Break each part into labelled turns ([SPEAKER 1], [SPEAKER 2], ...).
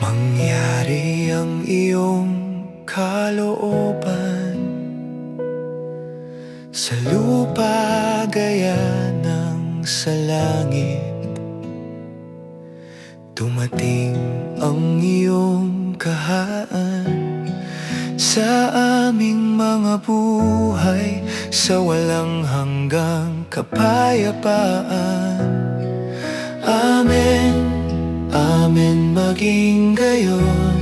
[SPEAKER 1] Mangyari ang iyong kalooban Sa lupa gaya sa langit. Dumating ang iyong kahaan Sa aming mga buhay Sa walang hanggang kapayapaan. Amen, Amen maging gayon.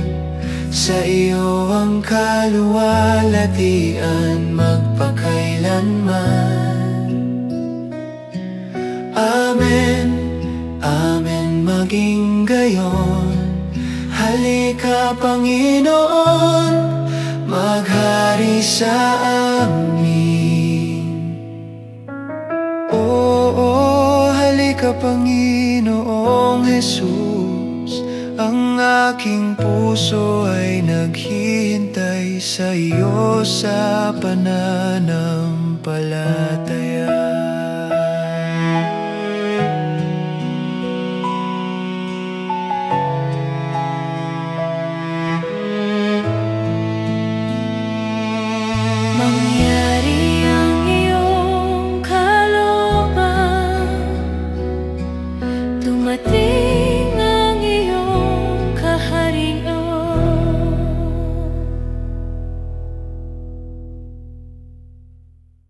[SPEAKER 1] Sa iyo ang kaluwalhatian magpakailanman. Amen, Amen maging gayon. Halika Panginoon, maghari sa amin. Oo, halika Panginoong Jesus. Ang aking puso ay naghihintay sa iyo sa pananampalataya mati